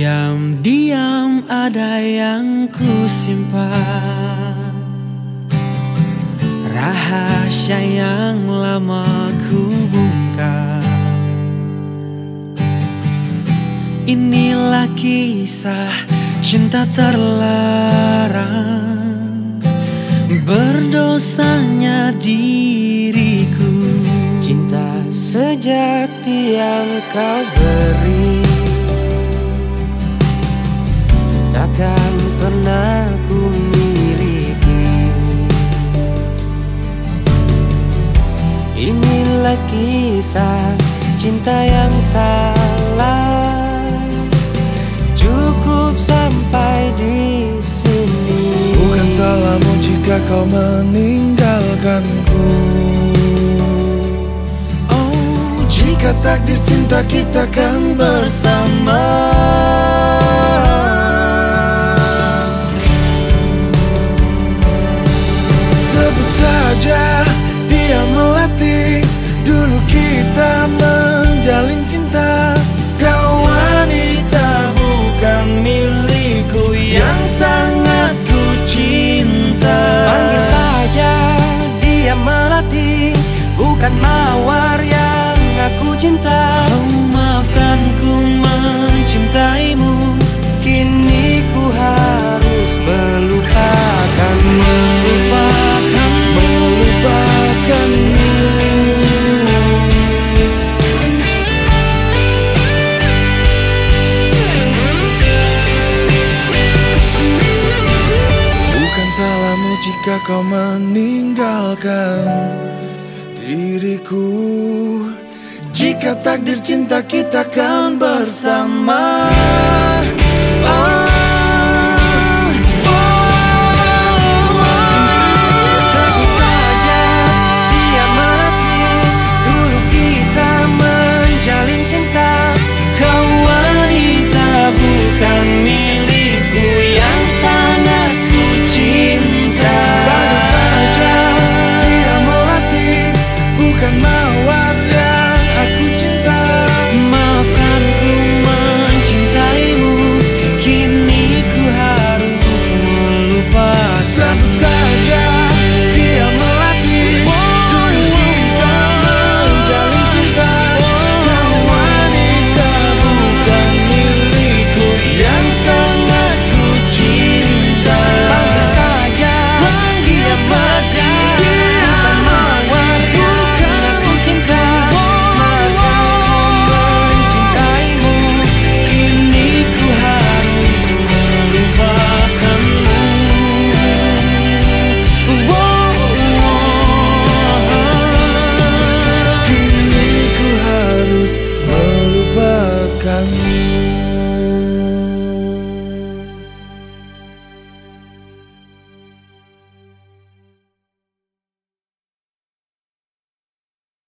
Diam-diam ada yang ku simpan Rahasia yang lama ku bungkam Inilah kisah cinta terlarang. Berdosanya diriku. Cinta sejati yang kau beri Takkan pernah ku miliki. Inilah kisah cinta yang salah. Cukup sampai di sini. Bukan salahmu jika kau meninggalkanku. Oh Jika takdir cinta kita kan bersama jika kau meninggalkan diriku. Jika takdir cinta kita kan bersama